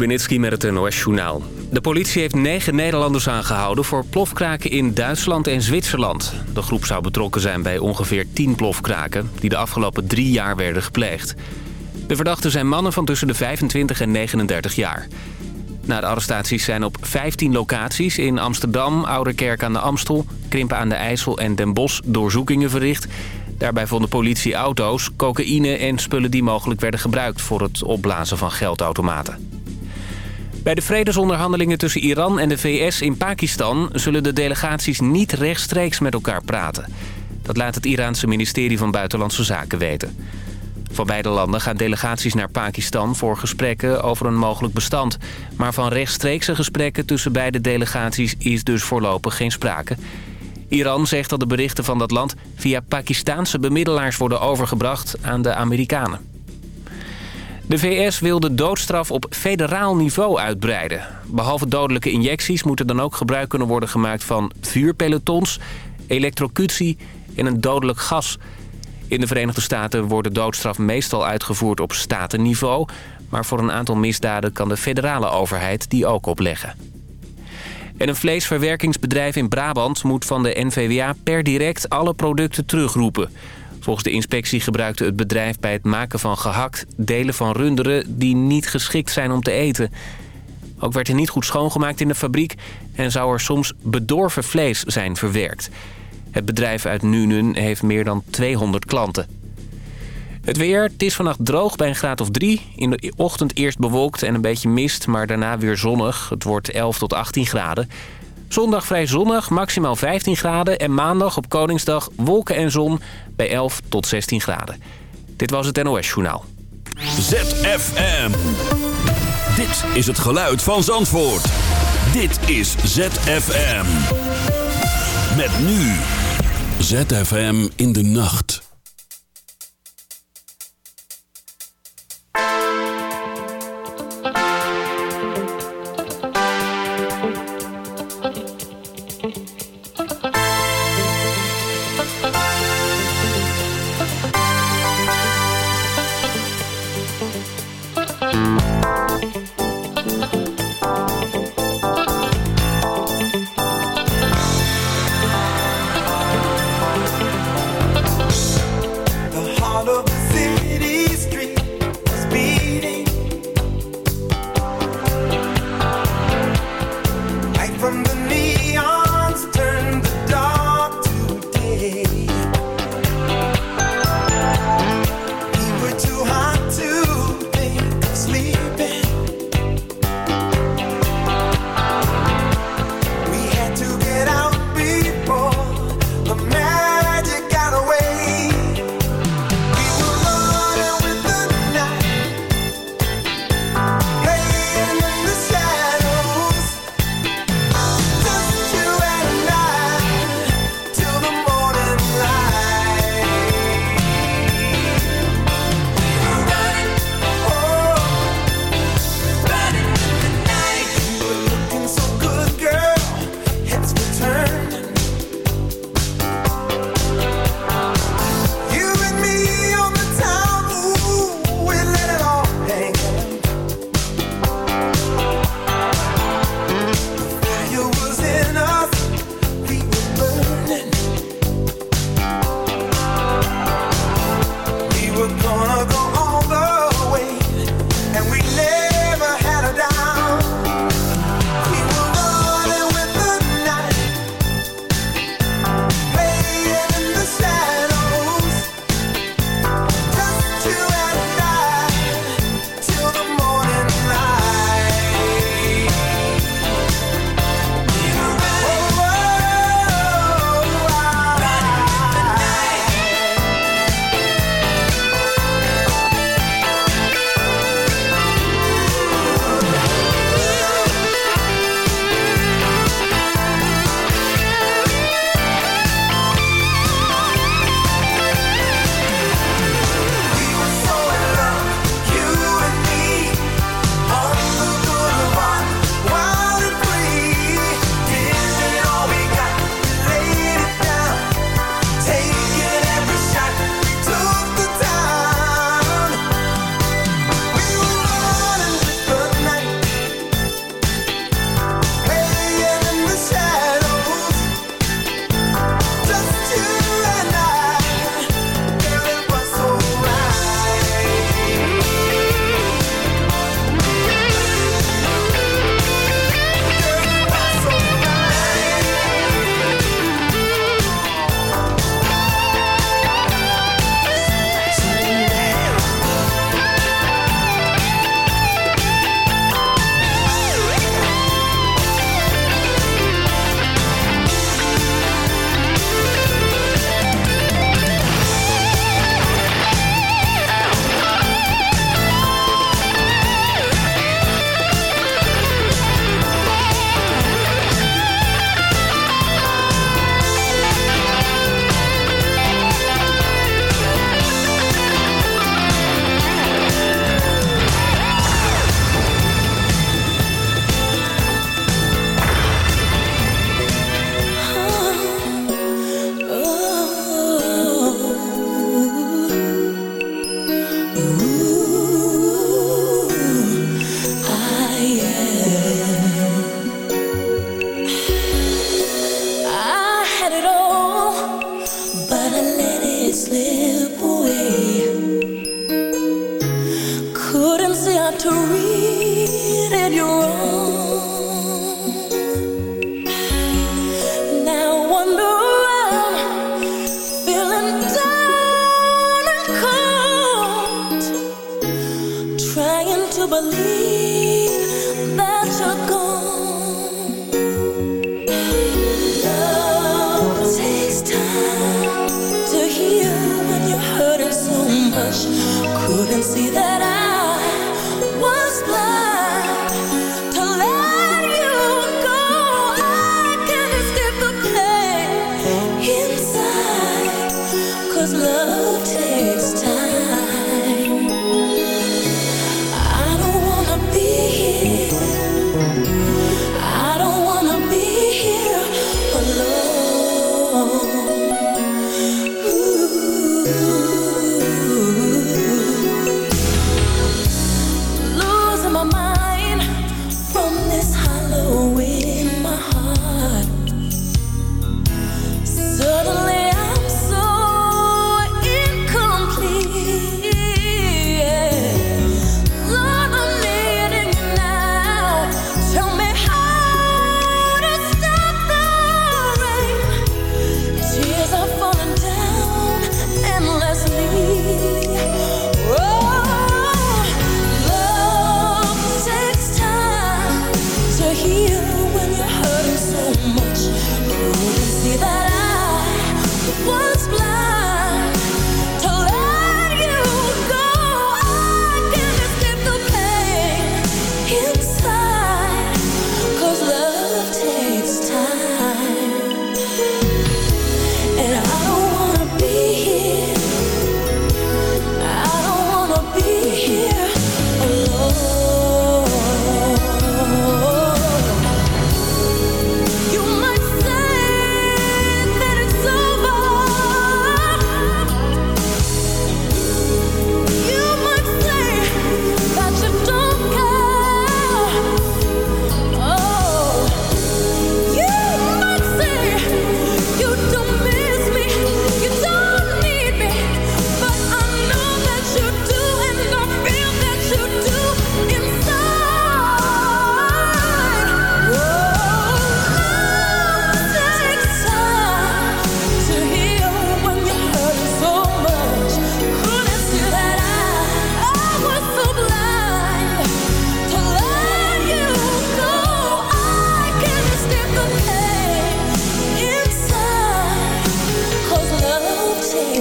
Benitski met het NOS-journaal. De politie heeft negen Nederlanders aangehouden voor plofkraken in Duitsland en Zwitserland. De groep zou betrokken zijn bij ongeveer 10 plofkraken... die de afgelopen drie jaar werden gepleegd. De verdachten zijn mannen van tussen de 25 en 39 jaar. Na de arrestaties zijn op 15 locaties in Amsterdam, Ouderkerk aan de Amstel... Krimpen aan de IJssel en Den Bosch doorzoekingen verricht... Daarbij vonden politie auto's, cocaïne en spullen die mogelijk werden gebruikt... voor het opblazen van geldautomaten. Bij de vredesonderhandelingen tussen Iran en de VS in Pakistan... zullen de delegaties niet rechtstreeks met elkaar praten. Dat laat het Iraanse ministerie van Buitenlandse Zaken weten. Van beide landen gaan delegaties naar Pakistan voor gesprekken over een mogelijk bestand. Maar van rechtstreekse gesprekken tussen beide delegaties is dus voorlopig geen sprake. Iran zegt dat de berichten van dat land via Pakistaanse bemiddelaars worden overgebracht aan de Amerikanen. De VS wil de doodstraf op federaal niveau uitbreiden. Behalve dodelijke injecties moet er dan ook gebruik kunnen worden gemaakt van vuurpelotons, elektrocutie en een dodelijk gas. In de Verenigde Staten wordt de doodstraf meestal uitgevoerd op statenniveau... maar voor een aantal misdaden kan de federale overheid die ook opleggen. En een vleesverwerkingsbedrijf in Brabant moet van de NVWA per direct alle producten terugroepen... Volgens de inspectie gebruikte het bedrijf bij het maken van gehakt... delen van runderen die niet geschikt zijn om te eten. Ook werd er niet goed schoongemaakt in de fabriek... en zou er soms bedorven vlees zijn verwerkt. Het bedrijf uit Nuenen heeft meer dan 200 klanten. Het weer, het is vannacht droog bij een graad of 3. In de ochtend eerst bewolkt en een beetje mist, maar daarna weer zonnig. Het wordt 11 tot 18 graden. Zondag vrij zonnig, maximaal 15 graden. En maandag op Koningsdag wolken en zon bij 11 tot 16 graden. Dit was het NOS Journaal. ZFM. Dit is het geluid van Zandvoort. Dit is ZFM. Met nu. ZFM in de nacht.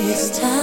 It's time.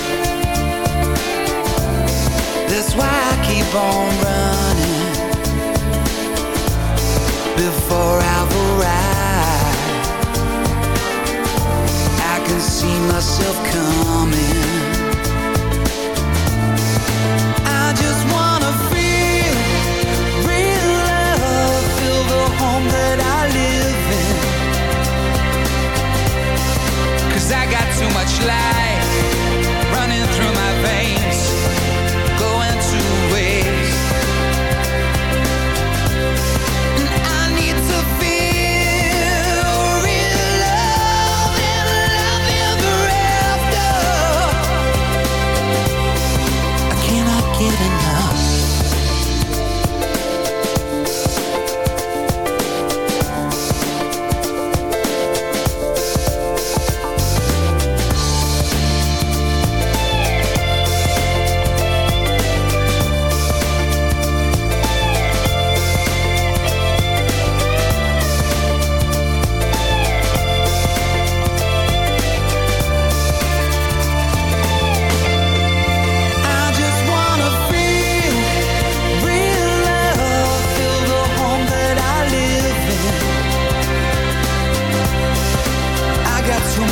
That's why I keep on running. Before I've I can see myself coming. I just wanna feel real love Feel the home that I live in. Cause I got too much life.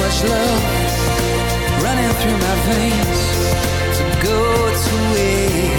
such love running through my veins to go to waste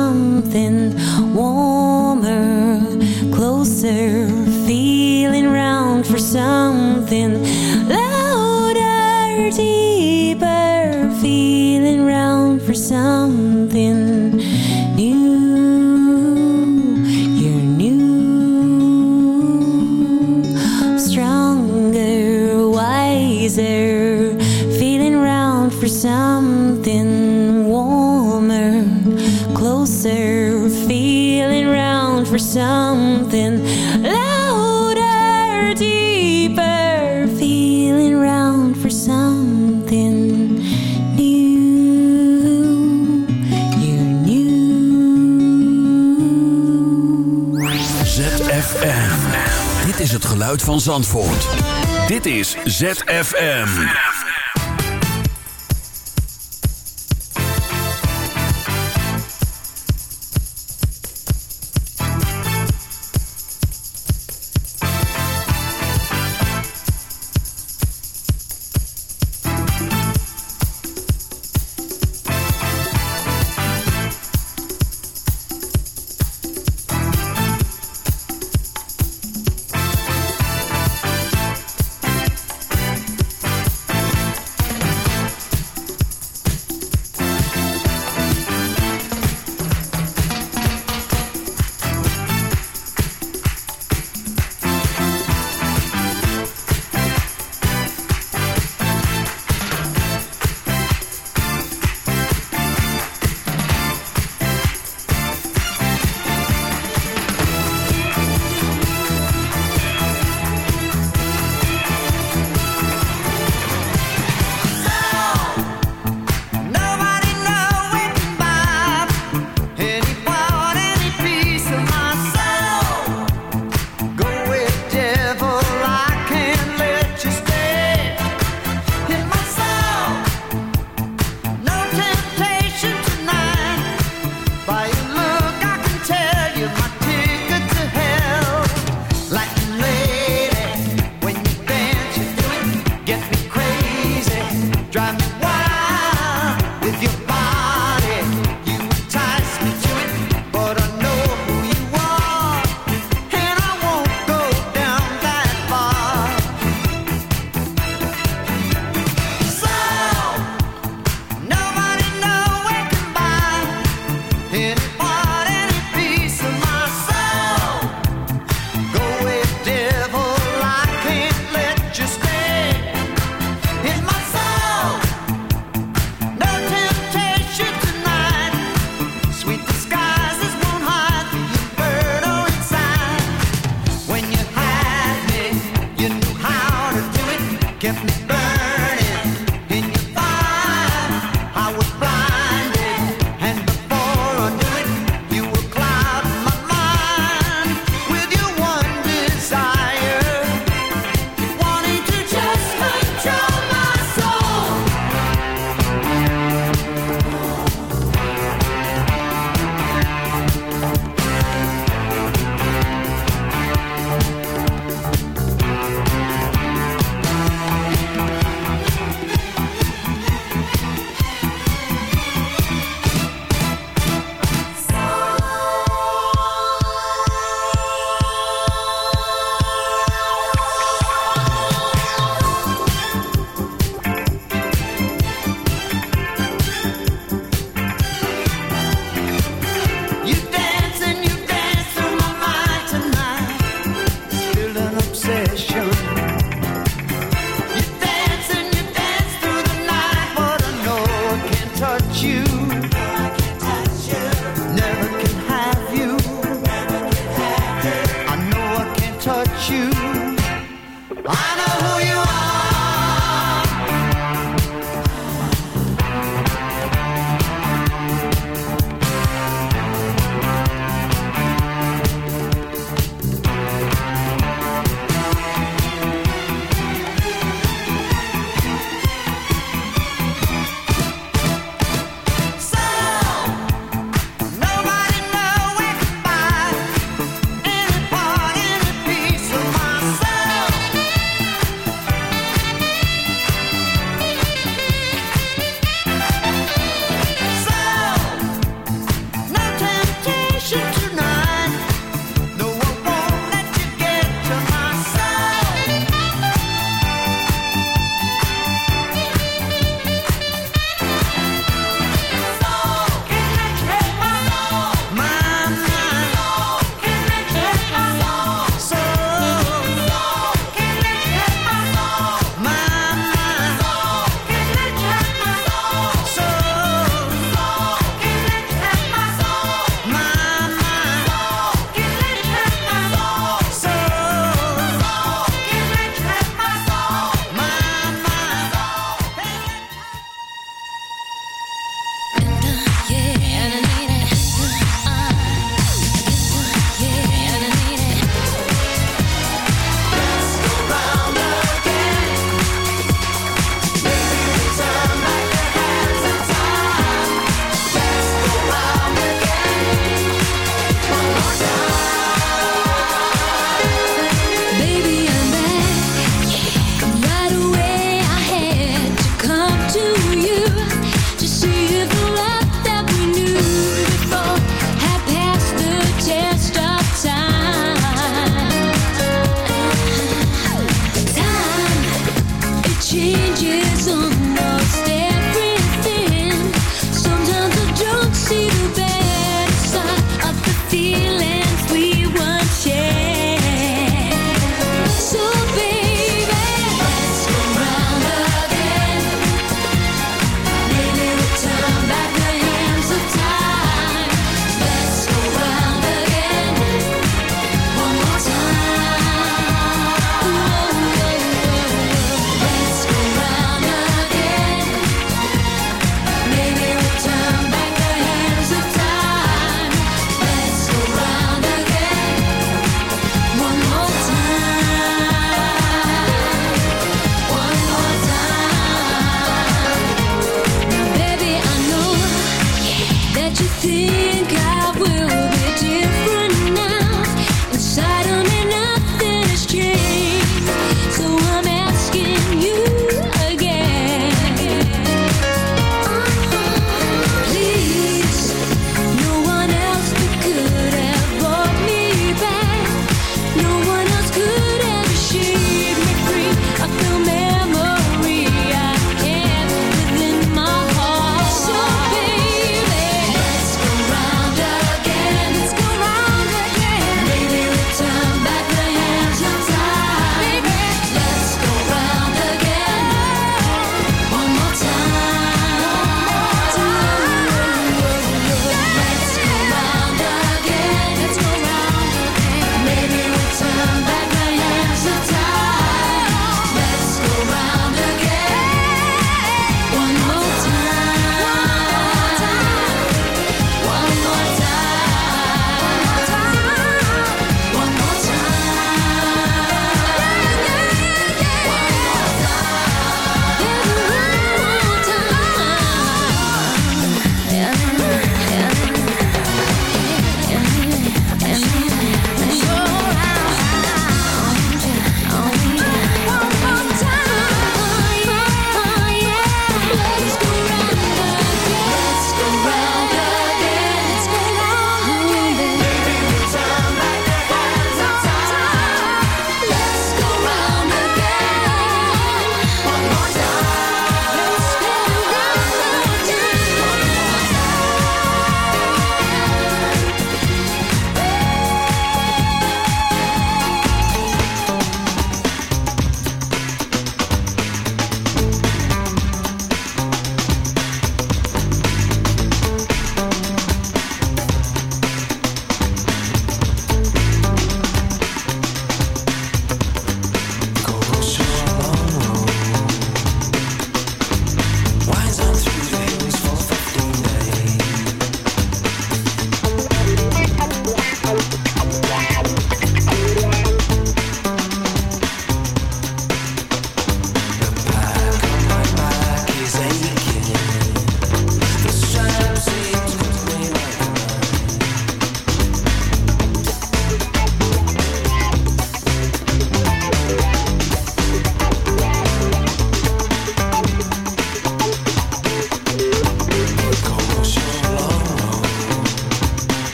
Something louder, deeper, feeling round for something new. You knew. ZFM. Dit is het geluid van Zandvoort. Dit is ZFM. who you